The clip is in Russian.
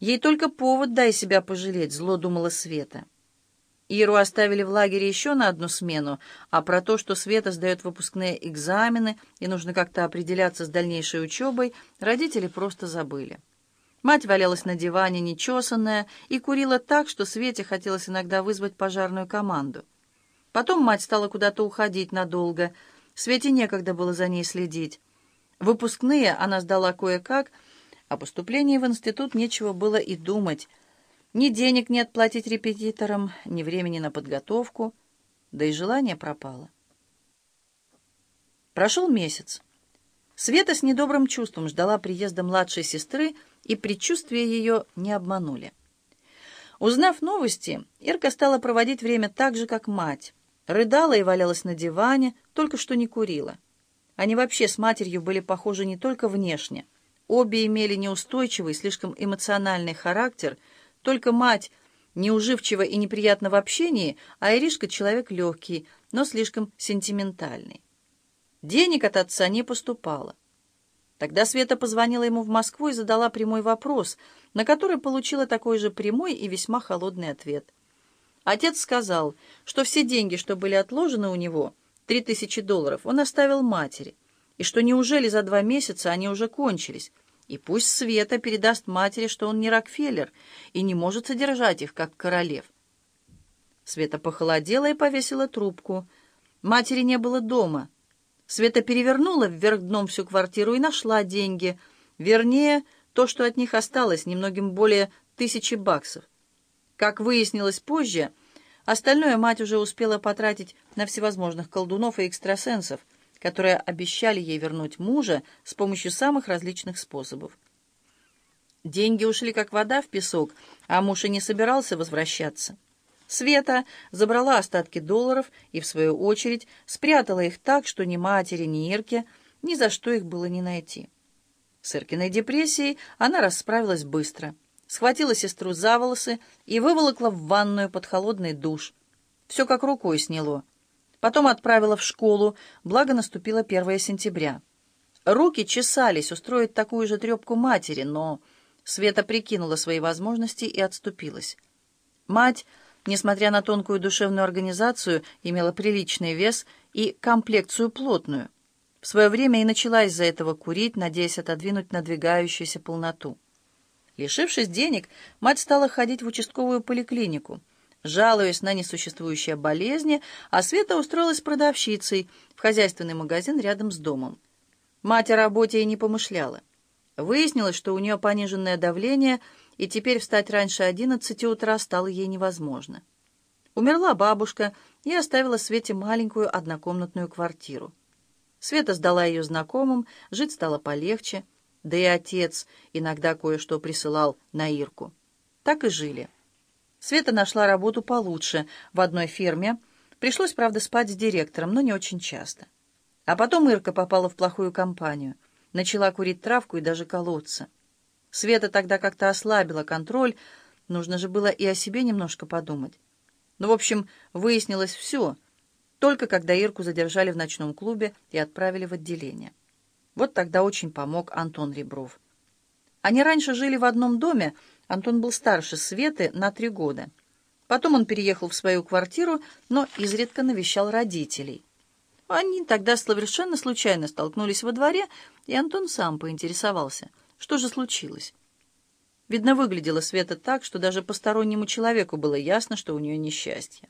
Ей только повод дай себя пожалеть, зло думала Света. Иру оставили в лагере еще на одну смену, а про то, что Света сдает выпускные экзамены и нужно как-то определяться с дальнейшей учебой, родители просто забыли. Мать валялась на диване, нечесанная, и курила так, что Свете хотелось иногда вызвать пожарную команду. Потом мать стала куда-то уходить надолго. Свете некогда было за ней следить. Выпускные она сдала кое-как, о поступлении в институт нечего было и думать — ни денег не отплатить репетиторам, ни времени на подготовку, да и желание пропало. Прошел месяц. Света с недобрым чувством ждала приезда младшей сестры, и предчувствия ее не обманули. Узнав новости, Ирка стала проводить время так же, как мать. Рыдала и валялась на диване, только что не курила. Они вообще с матерью были похожи не только внешне. Обе имели неустойчивый, слишком эмоциональный характер — только мать неуживчива и неприятна в общении, а Иришка человек легкий, но слишком сентиментальный. Денег от отца не поступало. Тогда Света позвонила ему в Москву и задала прямой вопрос, на который получила такой же прямой и весьма холодный ответ. Отец сказал, что все деньги, что были отложены у него, три тысячи долларов, он оставил матери, и что неужели за два месяца они уже кончились, и пусть Света передаст матери, что он не Рокфеллер и не может содержать их, как королев. Света похолодела и повесила трубку. Матери не было дома. Света перевернула вверх дном всю квартиру и нашла деньги. Вернее, то, что от них осталось, немногим более тысячи баксов. Как выяснилось позже, остальное мать уже успела потратить на всевозможных колдунов и экстрасенсов — которые обещали ей вернуть мужа с помощью самых различных способов. Деньги ушли как вода в песок, а муж и не собирался возвращаться. Света забрала остатки долларов и, в свою очередь, спрятала их так, что ни матери, ни Ирке ни за что их было не найти. С Иркиной депрессией она расправилась быстро. Схватила сестру за волосы и выволокла в ванную под холодный душ. Все как рукой сняло. Потом отправила в школу, благо наступило 1 сентября. Руки чесались устроить такую же трепку матери, но Света прикинула свои возможности и отступилась. Мать, несмотря на тонкую душевную организацию, имела приличный вес и комплекцию плотную. В свое время и начала из-за этого курить, надеясь отодвинуть надвигающуюся полноту. Лишившись денег, мать стала ходить в участковую поликлинику — Жалуясь на несуществующие болезни, а Света устроилась продавщицей в хозяйственный магазин рядом с домом. Мать о работе и не помышляла. Выяснилось, что у нее пониженное давление, и теперь встать раньше одиннадцати утра стало ей невозможно. Умерла бабушка и оставила Свете маленькую однокомнатную квартиру. Света сдала ее знакомым, жить стало полегче, да и отец иногда кое-что присылал на Ирку. Так и жили. Света нашла работу получше в одной фирме. Пришлось, правда, спать с директором, но не очень часто. А потом Ирка попала в плохую компанию. Начала курить травку и даже колоться. Света тогда как-то ослабила контроль. Нужно же было и о себе немножко подумать. Ну, в общем, выяснилось все, только когда Ирку задержали в ночном клубе и отправили в отделение. Вот тогда очень помог Антон Ребров. Они раньше жили в одном доме, Антон был старше Светы на три года. Потом он переехал в свою квартиру, но изредка навещал родителей. Они тогда совершенно случайно столкнулись во дворе, и Антон сам поинтересовался, что же случилось. Видно, выглядела Света так, что даже постороннему человеку было ясно, что у нее несчастье.